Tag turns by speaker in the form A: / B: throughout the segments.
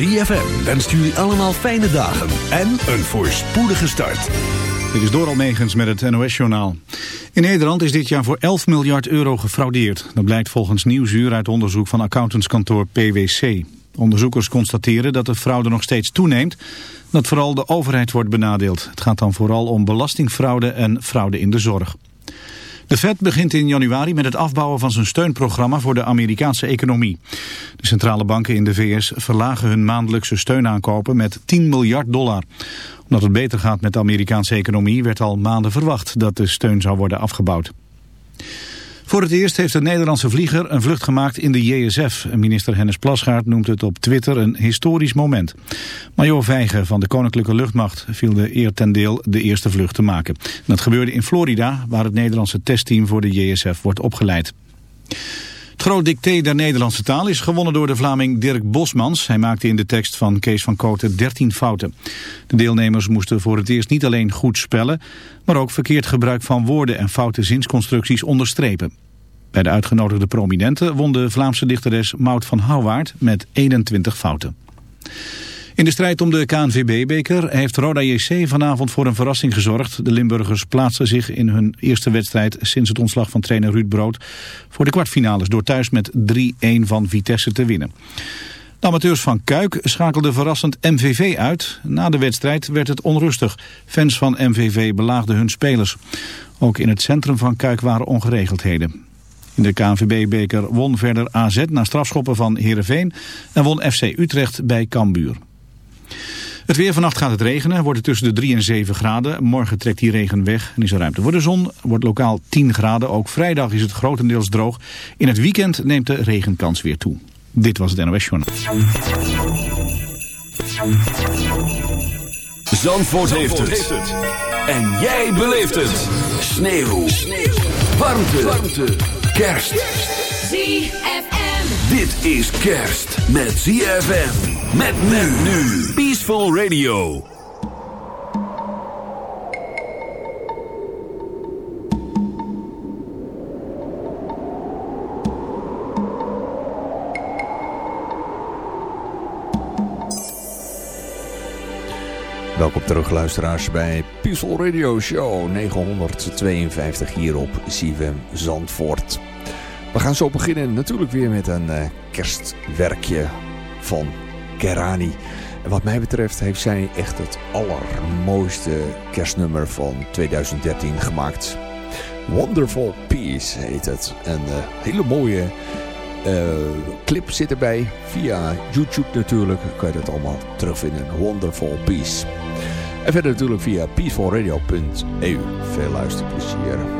A: ZFM wenst jullie allemaal fijne dagen en een voorspoedige start.
B: Dit is Doral Megens met het NOS-journaal. In Nederland is dit jaar voor 11 miljard euro gefraudeerd. Dat blijkt volgens Nieuwsuur uit onderzoek van accountantskantoor PwC. Onderzoekers constateren dat de fraude nog steeds toeneemt... dat vooral de overheid wordt benadeeld. Het gaat dan vooral om belastingfraude en fraude in de zorg. De Fed begint in januari met het afbouwen van zijn steunprogramma voor de Amerikaanse economie. De centrale banken in de VS verlagen hun maandelijkse steunaankopen met 10 miljard dollar. Omdat het beter gaat met de Amerikaanse economie werd al maanden verwacht dat de steun zou worden afgebouwd. Voor het eerst heeft een Nederlandse vlieger een vlucht gemaakt in de JSF. Minister Hennis Plasgaard noemt het op Twitter een historisch moment. Major Vijgen van de Koninklijke Luchtmacht viel de eer ten deel de eerste vlucht te maken. dat gebeurde in Florida, waar het Nederlandse testteam voor de JSF wordt opgeleid. Het groot dicté der Nederlandse taal is gewonnen door de Vlaming Dirk Bosmans. Hij maakte in de tekst van Kees van Kooten 13 fouten. De deelnemers moesten voor het eerst niet alleen goed spellen... maar ook verkeerd gebruik van woorden en foute zinsconstructies onderstrepen. Bij de uitgenodigde prominenten won de Vlaamse dichteres Maud van Houwaard met 21 fouten. In de strijd om de KNVB-beker heeft Roda JC vanavond voor een verrassing gezorgd. De Limburgers plaatsten zich in hun eerste wedstrijd sinds het ontslag van trainer Ruud Brood voor de kwartfinales door thuis met 3-1 van Vitesse te winnen. De amateurs van Kuik schakelden verrassend MVV uit. Na de wedstrijd werd het onrustig. Fans van MVV belaagden hun spelers. Ook in het centrum van Kuik waren ongeregeldheden. In de KNVB-beker won verder AZ na strafschoppen van Heerenveen en won FC Utrecht bij Cambuur. Het weer vannacht gaat het regenen, wordt het tussen de 3 en 7 graden. Morgen trekt die regen weg en is er ruimte voor de zon. Wordt lokaal 10 graden, ook vrijdag is het grotendeels droog. In het weekend neemt de regenkans weer toe. Dit was het NOS Journal.
A: Zandvoort, heeft, het. En jij beleeft het. Sneeuw. Sneeuw. Warmte. Warmte. Kerst.
C: ZFM.
A: Dit is kerst met ZFM. Met men nu. Peaceful Radio.
D: Welkom terug luisteraars bij Peaceful Radio Show 952 hier op ZFM Zandvoort. We gaan zo beginnen natuurlijk weer met een uh, kerstwerkje van Kerani. En wat mij betreft heeft zij echt het allermooiste kerstnummer van 2013 gemaakt. Wonderful Peace heet het. Een uh, hele mooie uh, clip zit erbij. Via YouTube natuurlijk kan je dat allemaal terugvinden. Wonderful Peace. En verder natuurlijk via peacefulradio.eu. Veel luisterplezier.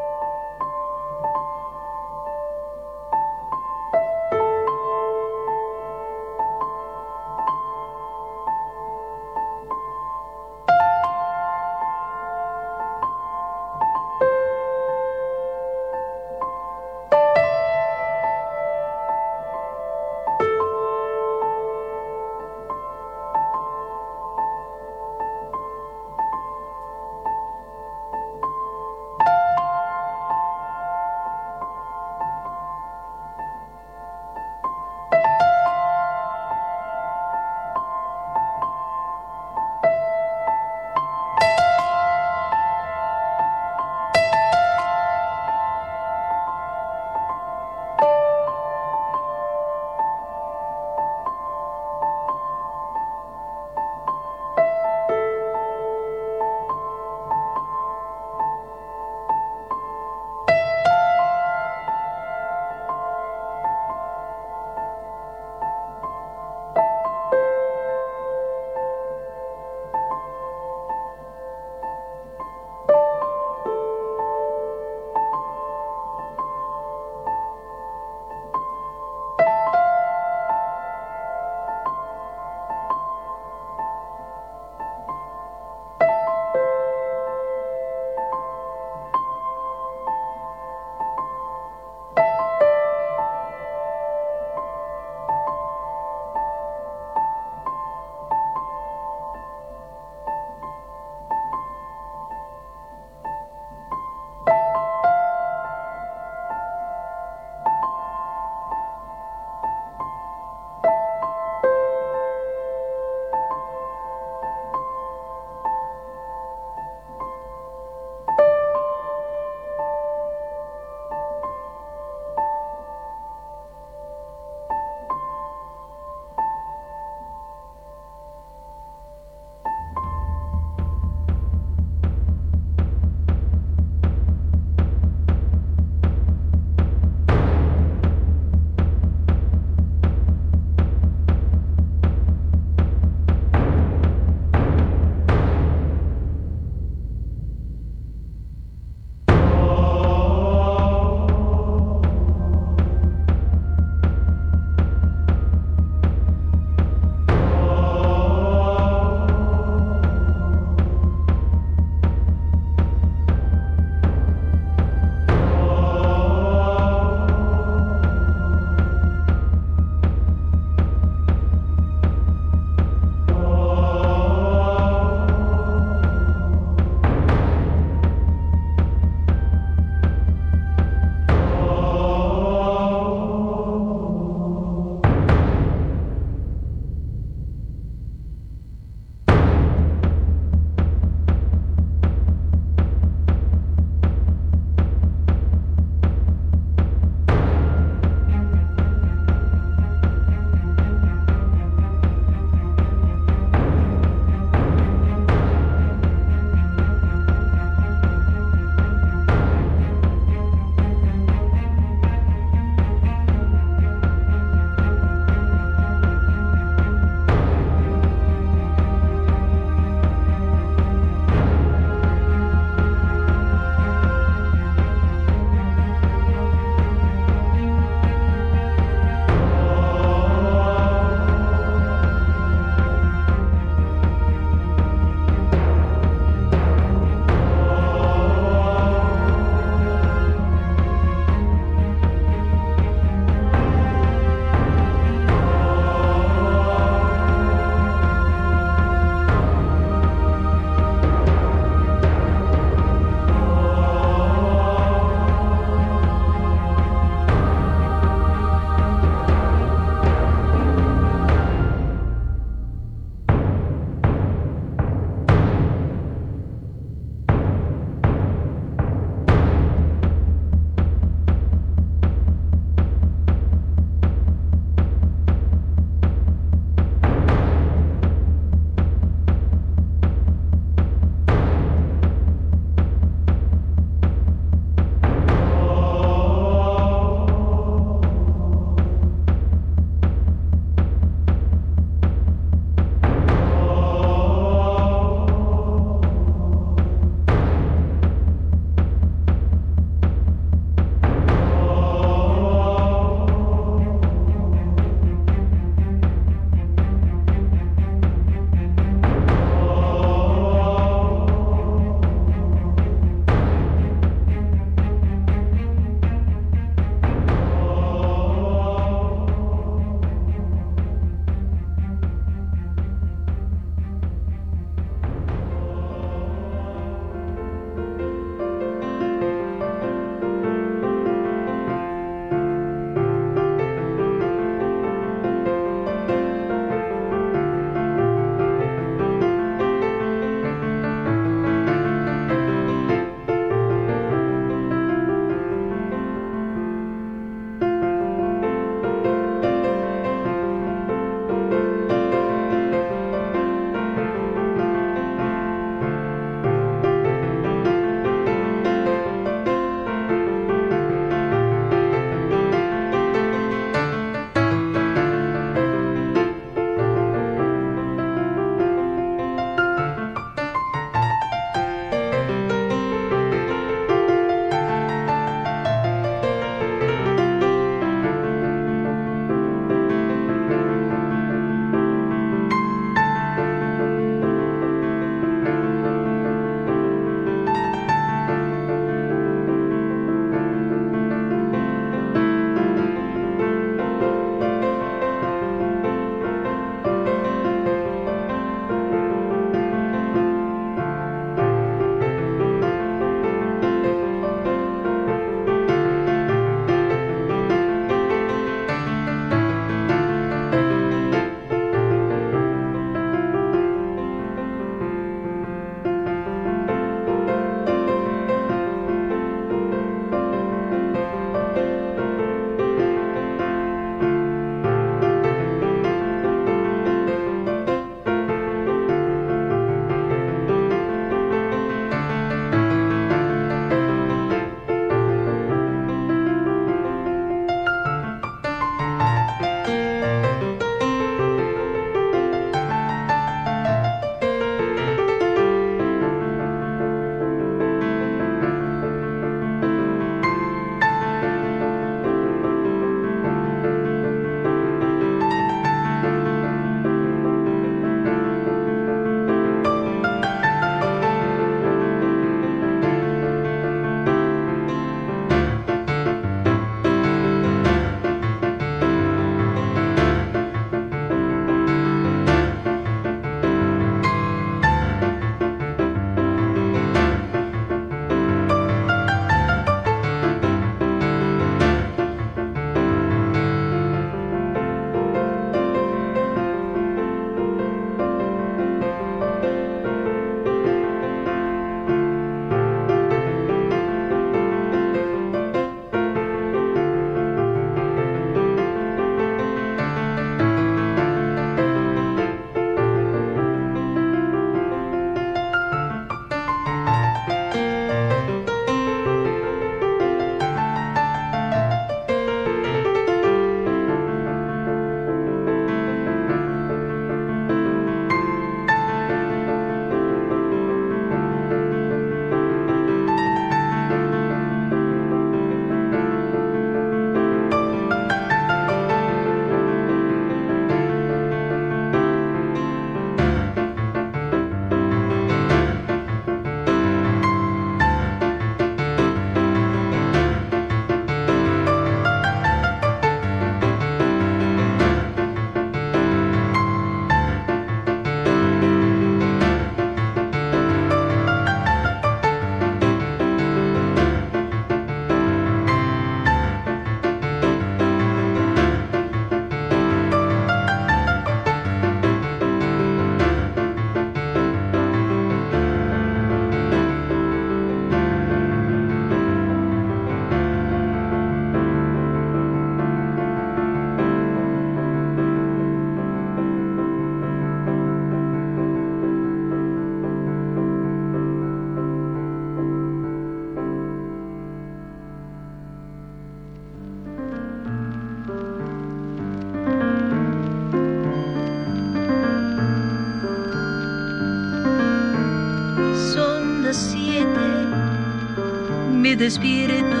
C: despierto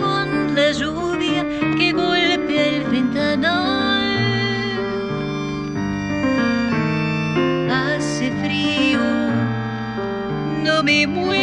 C: con la lluvia que golpea el ventanal. Hace frío, no me
E: muero.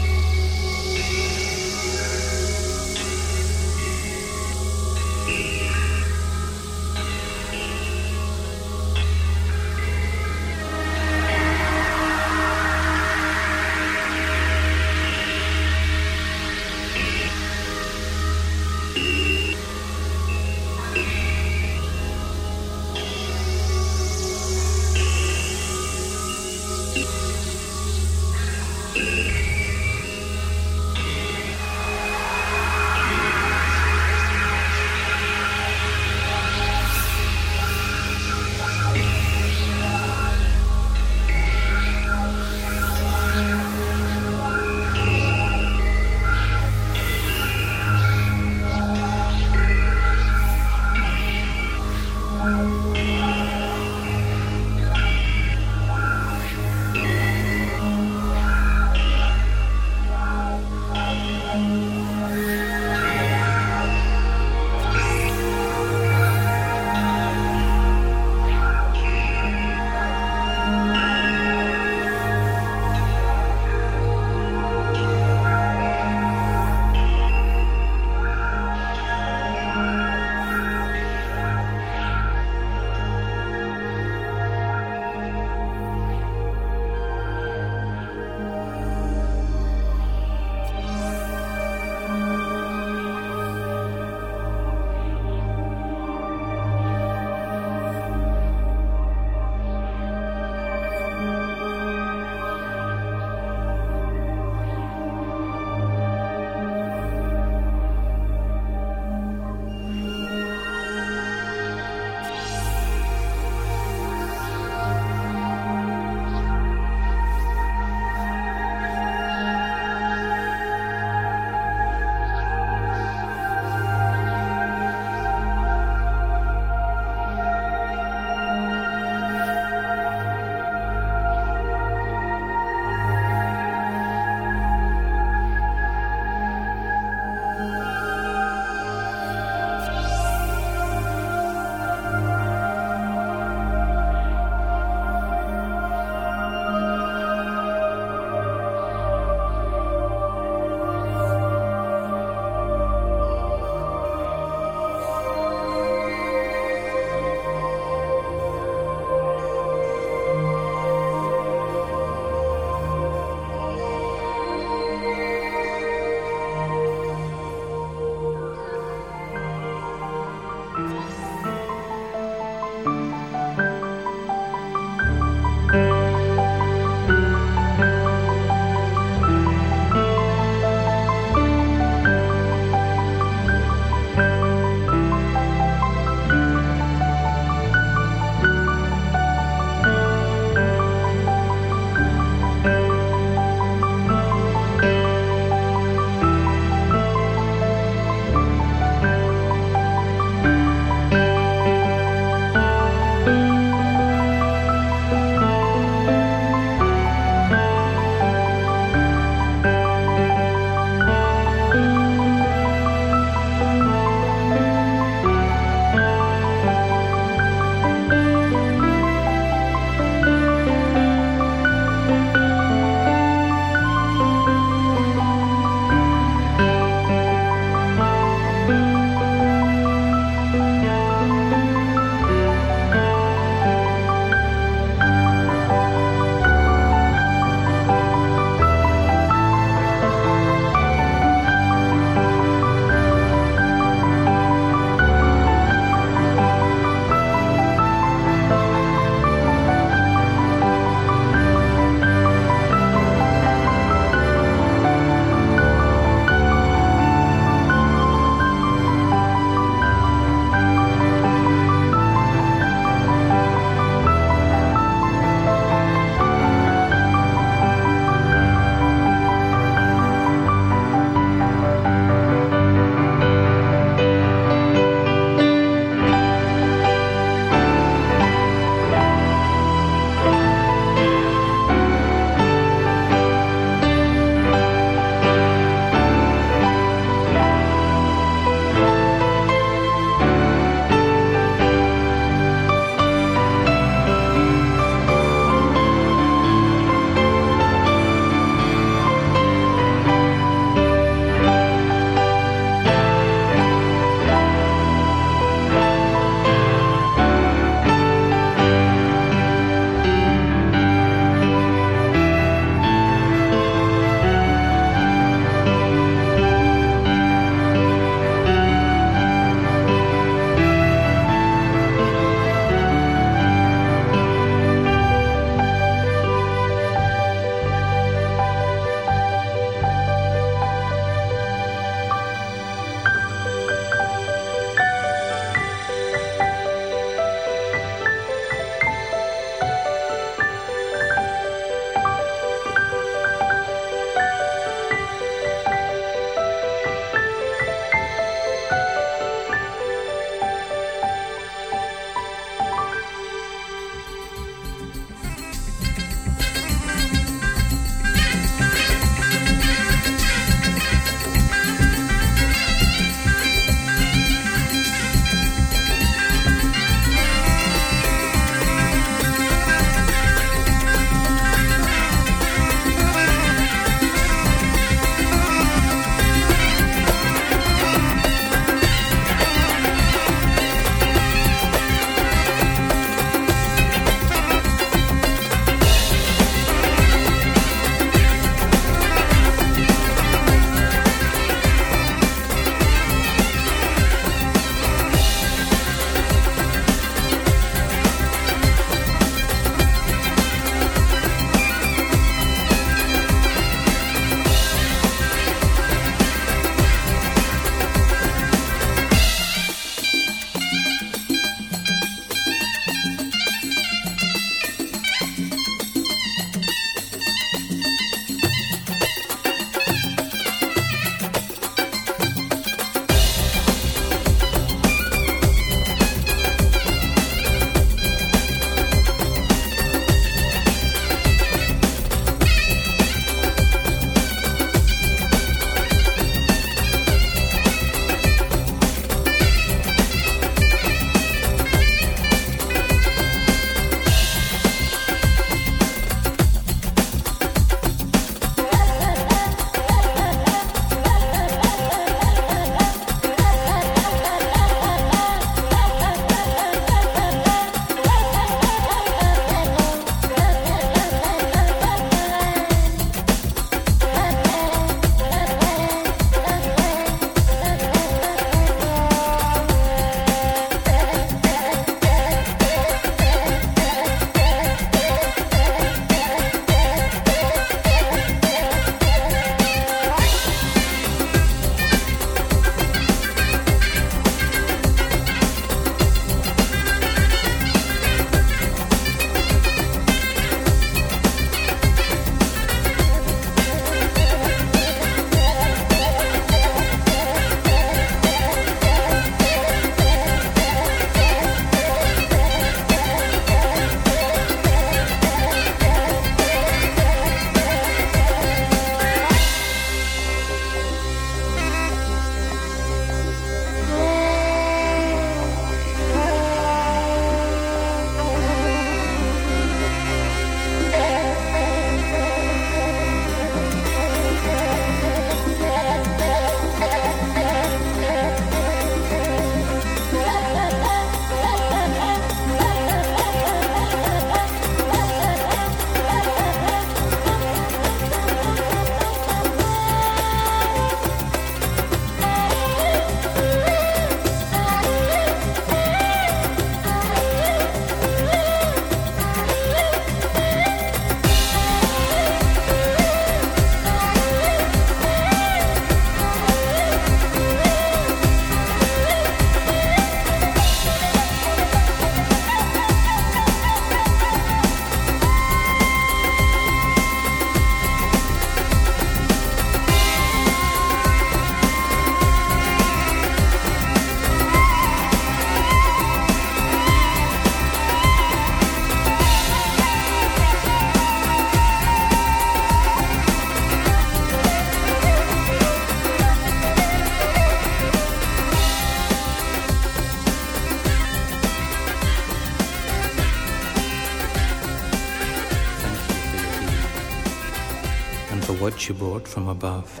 E: You brought from above,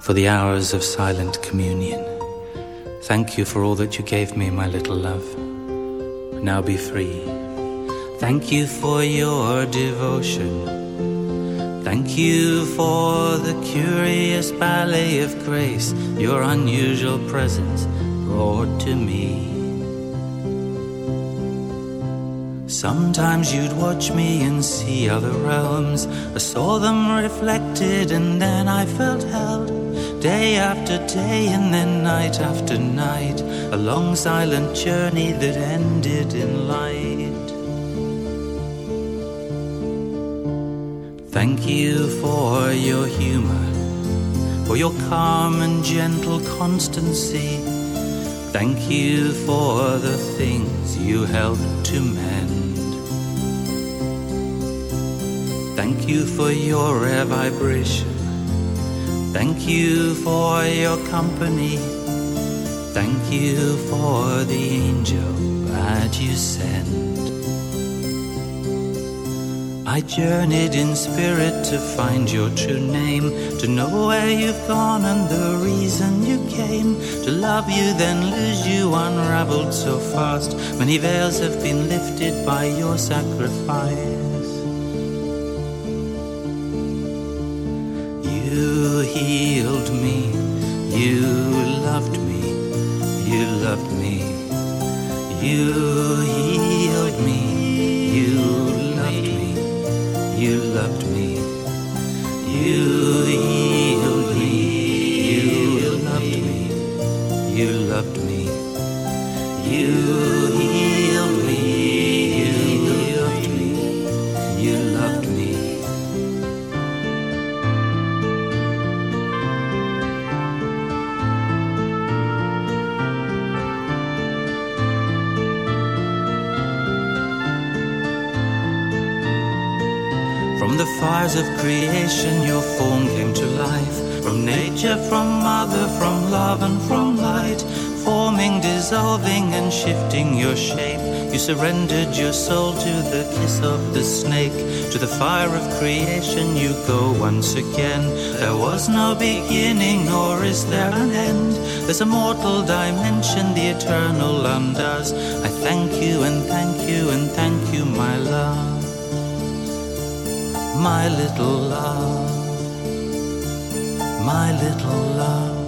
E: for the hours of silent communion. Thank you for all that you gave me, my little love. Now be free. Thank you for your devotion. Thank you for the curious ballet of grace your unusual presence brought to me. Sometimes you'd watch me and see other realms. I saw them reflected and then I felt held. Day after day and then night after night. A long silent journey that ended in light. Thank you for your humor, for your calm and gentle constancy. Thank you for the things you helped to mend. Thank you for your rare vibration. Thank you for your company. Thank you for the angel that you sent. I journeyed in spirit to find your true name, to know where you've gone and the reason you came. To love you, then lose you, unraveled so fast. Many veils have been lifted by your sacrifice. You loved me, you loved me. You healed me, you loved me, you loved me. Creation, your form came to life. From nature, from mother, from love, and from light. Forming, dissolving, and shifting your shape. You surrendered your soul to the kiss of the snake. To the fire of creation, you go once again. There was no beginning, nor is there an end. There's a mortal dimension the eternal undoes. I thank you and thank you and thank you, my love my little love, my little love.